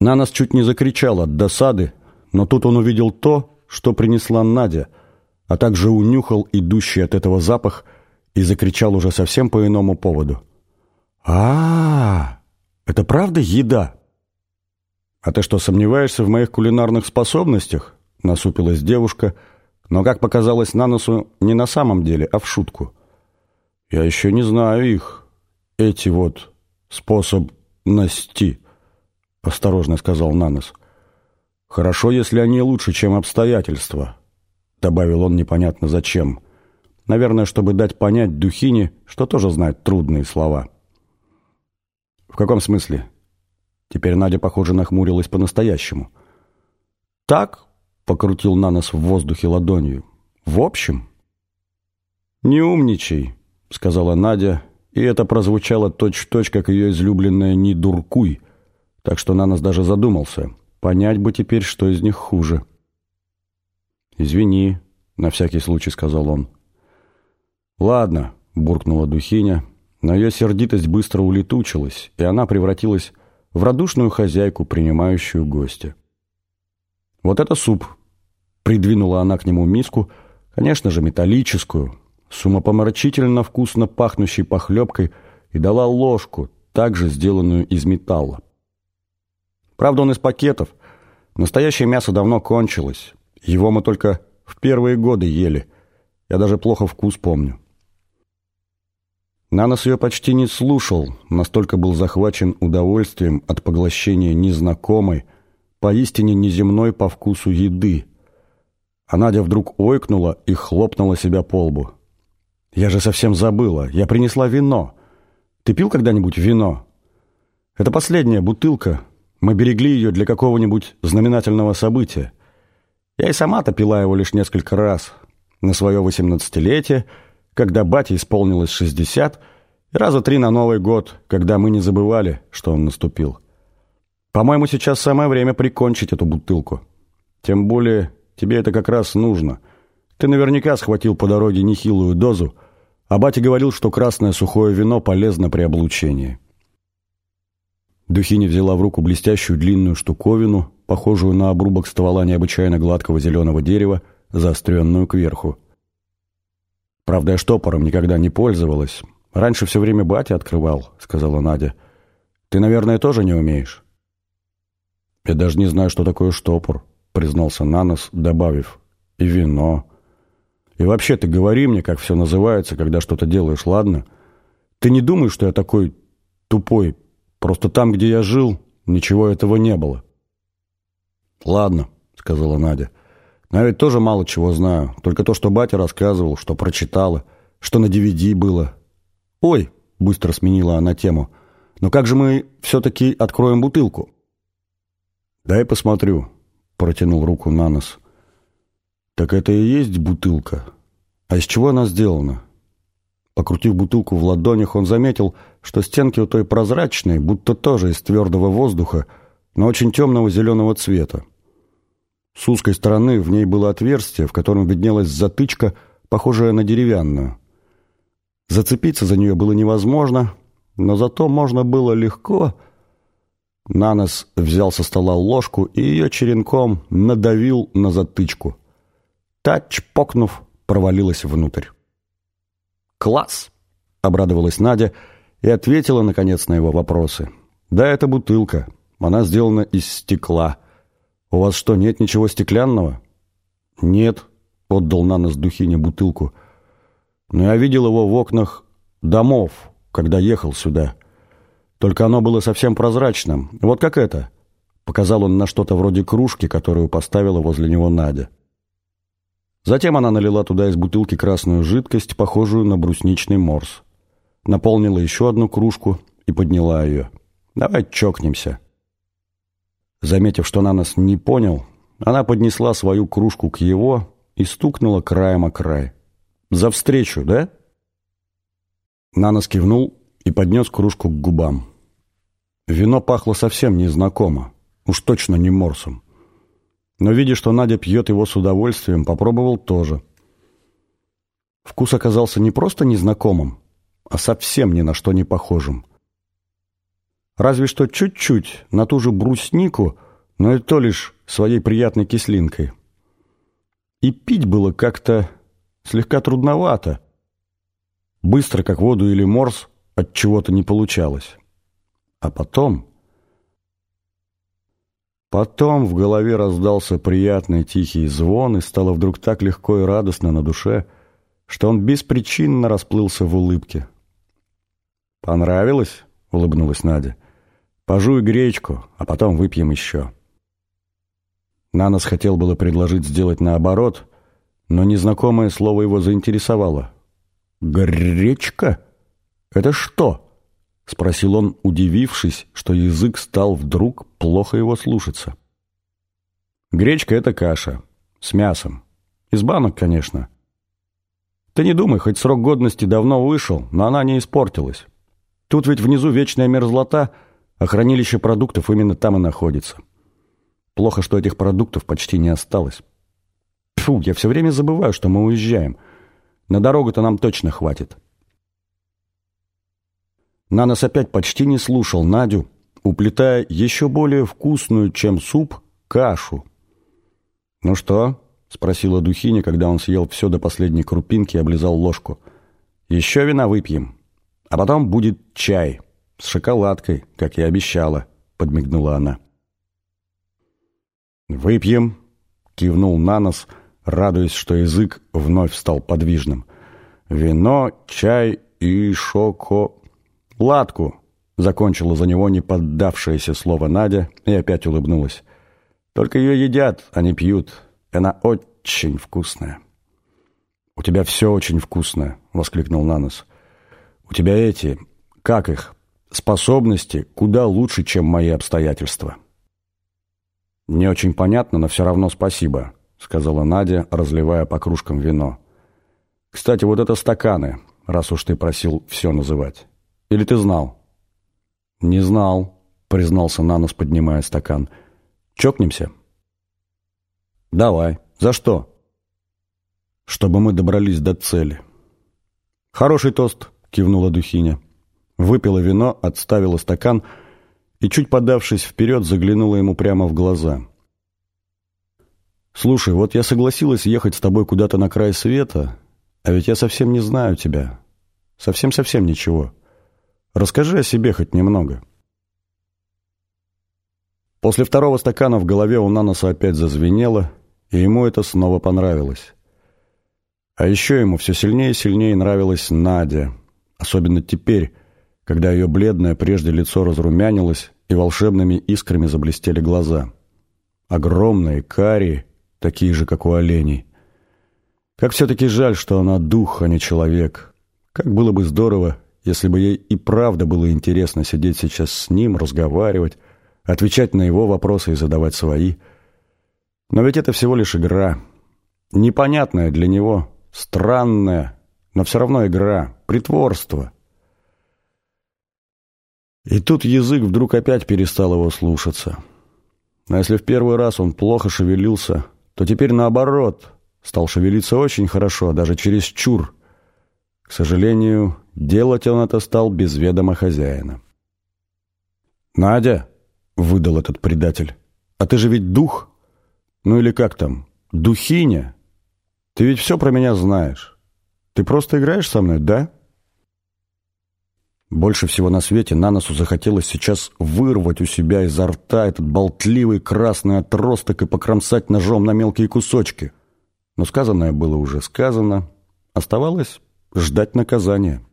Нанос чуть не закричал от досады, но тут он увидел то, что принесла Надя, а также унюхал идущий от этого запах и закричал уже совсем по иному поводу. а, -а, -а это правда еда?» «А ты что, сомневаешься в моих кулинарных способностях?» — насупилась девушка, но, как показалось на носу, не на самом деле, а в шутку. «Я еще не знаю их, эти вот способности», — осторожно сказал Нанос. «Хорошо, если они лучше, чем обстоятельства», — добавил он непонятно зачем. Наверное, чтобы дать понять Духине, что тоже знает трудные слова. «В каком смысле?» Теперь Надя, похоже, нахмурилась по-настоящему. «Так?» — покрутил на нос в воздухе ладонью. «В общем?» «Не умничай», — сказала Надя, и это прозвучало точь-в-точь, -точь, как ее излюбленное «не дуркуй», так что Нанос даже задумался. Понять бы теперь, что из них хуже. «Извини», — на всякий случай сказал он. «Ладно», — буркнула Духиня, но ее сердитость быстро улетучилась, и она превратилась в радушную хозяйку, принимающую гостя. «Вот это суп!» Придвинула она к нему миску, конечно же, металлическую, с умопомрачительно вкусно пахнущей похлебкой, и дала ложку, также сделанную из металла. Правда, он из пакетов. Настоящее мясо давно кончилось. Его мы только в первые годы ели. Я даже плохо вкус помню. Нанос ее почти не слушал, настолько был захвачен удовольствием от поглощения незнакомой, поистине неземной по вкусу еды. А Надя вдруг ойкнула и хлопнула себя по лбу. «Я же совсем забыла. Я принесла вино. Ты пил когда-нибудь вино? Это последняя бутылка. Мы берегли ее для какого-нибудь знаменательного события. Я и сама-то пила его лишь несколько раз. На свое восемнадцатилетие — когда бате исполнилось 60, и раза три на Новый год, когда мы не забывали, что он наступил. По-моему, сейчас самое время прикончить эту бутылку. Тем более, тебе это как раз нужно. Ты наверняка схватил по дороге нехилую дозу, а батя говорил, что красное сухое вино полезно при облучении. Духиня взяла в руку блестящую длинную штуковину, похожую на обрубок ствола необычайно гладкого зеленого дерева, заостренную кверху. Правда, я штопором никогда не пользовалась. Раньше все время батя открывал, сказала Надя. Ты, наверное, тоже не умеешь? Я даже не знаю, что такое штопор, признался Нанос, добавив. И вино. И вообще, ты говори мне, как все называется, когда что-то делаешь, ладно? Ты не думай, что я такой тупой. Просто там, где я жил, ничего этого не было. Ладно, сказала Надя. Но я ведь тоже мало чего знаю. Только то, что батя рассказывал, что прочитала, что на DVD было. «Ой!» — быстро сменила она тему. «Но как же мы все-таки откроем бутылку?» «Дай посмотрю», — протянул руку на нос. «Так это и есть бутылка. А из чего она сделана?» Покрутив бутылку в ладонях, он заметил, что стенки у той прозрачные, будто тоже из твердого воздуха, но очень темного зеленого цвета. С узкой стороны в ней было отверстие, в котором виднелась затычка, похожая на деревянную. Зацепиться за нее было невозможно, но зато можно было легко... Нанос взял со стола ложку и ее черенком надавил на затычку. Та, чпокнув, провалилась внутрь. «Класс!» — обрадовалась Надя и ответила, наконец, на его вопросы. «Да, это бутылка. Она сделана из стекла. «У вас что, нет ничего стеклянного?» «Нет», — отдал на нос Духине бутылку. «Но я видел его в окнах домов, когда ехал сюда. Только оно было совсем прозрачным. Вот как это?» Показал он на что-то вроде кружки, которую поставила возле него Надя. Затем она налила туда из бутылки красную жидкость, похожую на брусничный морс. Наполнила еще одну кружку и подняла ее. «Давай чокнемся». Заметив, что Нанос не понял, она поднесла свою кружку к его и стукнула краем о край. «За встречу, да?» Нанос кивнул и поднес кружку к губам. Вино пахло совсем незнакомо, уж точно не морсом. Но, видя, что Надя пьет его с удовольствием, попробовал тоже. Вкус оказался не просто незнакомым, а совсем ни на что не похожим. Разве что чуть-чуть на ту же бруснику, но и то лишь своей приятной кислинкой. И пить было как-то слегка трудновато. Быстро, как воду или морс, от чего-то не получалось. А потом... Потом в голове раздался приятный тихий звон, и стало вдруг так легко и радостно на душе, что он беспричинно расплылся в улыбке. «Понравилось?» — улыбнулась Надя. «Пожуй гречку, а потом выпьем еще». Нанос хотел было предложить сделать наоборот, но незнакомое слово его заинтересовало. «Гречка? Это что?» — спросил он, удивившись, что язык стал вдруг плохо его слушаться. «Гречка — это каша. С мясом. Из банок, конечно. Ты не думай, хоть срок годности давно вышел, но она не испортилась. Тут ведь внизу вечная мерзлота, а хранилище продуктов именно там и находится. Плохо, что этих продуктов почти не осталось. Фу, я все время забываю, что мы уезжаем. На дорогу-то нам точно хватит». Нанос опять почти не слушал Надю, уплетая еще более вкусную, чем суп, кашу. «Ну что?» — спросила Духиня, когда он съел все до последней крупинки и облизал ложку. «Еще вина выпьем, а потом будет чай с шоколадкой, как я обещала», — подмигнула она. «Выпьем», — кивнул Нанос, радуясь, что язык вновь стал подвижным. «Вино, чай и шоко...» «Ладку!» — закончила за него не поддавшееся слово Надя и опять улыбнулась. «Только ее едят, а не пьют. Она очень вкусная». «У тебя все очень вкусное», — воскликнул Нанос. «У тебя эти, как их, способности куда лучше, чем мои обстоятельства». «Не очень понятно, но все равно спасибо», — сказала Надя, разливая по кружкам вино. «Кстати, вот это стаканы, раз уж ты просил все называть». Или ты знал?» «Не знал», — признался Нанос, поднимая стакан. «Чокнемся?» «Давай. За что?» «Чтобы мы добрались до цели». «Хороший тост», — кивнула Духиня. Выпила вино, отставила стакан и, чуть подавшись вперед, заглянула ему прямо в глаза. «Слушай, вот я согласилась ехать с тобой куда-то на край света, а ведь я совсем не знаю тебя. Совсем-совсем ничего. Расскажи о себе хоть немного». После второго стакана в голове у Наноса опять зазвенело, и ему это снова понравилось. А еще ему все сильнее и сильнее нравилась Надя, особенно теперь, когда ее бледное прежде лицо разрумянилось и волшебными искрами заблестели глаза. Огромные, карие, такие же, как у оленей. Как все-таки жаль, что она дух, а не человек. Как было бы здорово, если бы ей и правда было интересно сидеть сейчас с ним, разговаривать, отвечать на его вопросы и задавать свои. Но ведь это всего лишь игра. Непонятная для него, странная, но все равно игра, притворство. И тут язык вдруг опять перестал его слушаться. А если в первый раз он плохо шевелился, то теперь наоборот, стал шевелиться очень хорошо, даже через чур. К сожалению, Делать он это стал без ведома хозяина. «Надя!» — выдал этот предатель. «А ты же ведь дух? Ну или как там? Духиня? Ты ведь все про меня знаешь. Ты просто играешь со мной, да?» Больше всего на свете Наносу захотелось сейчас вырвать у себя изо рта этот болтливый красный отросток и покромсать ножом на мелкие кусочки. Но сказанное было уже сказано. Оставалось ждать наказания.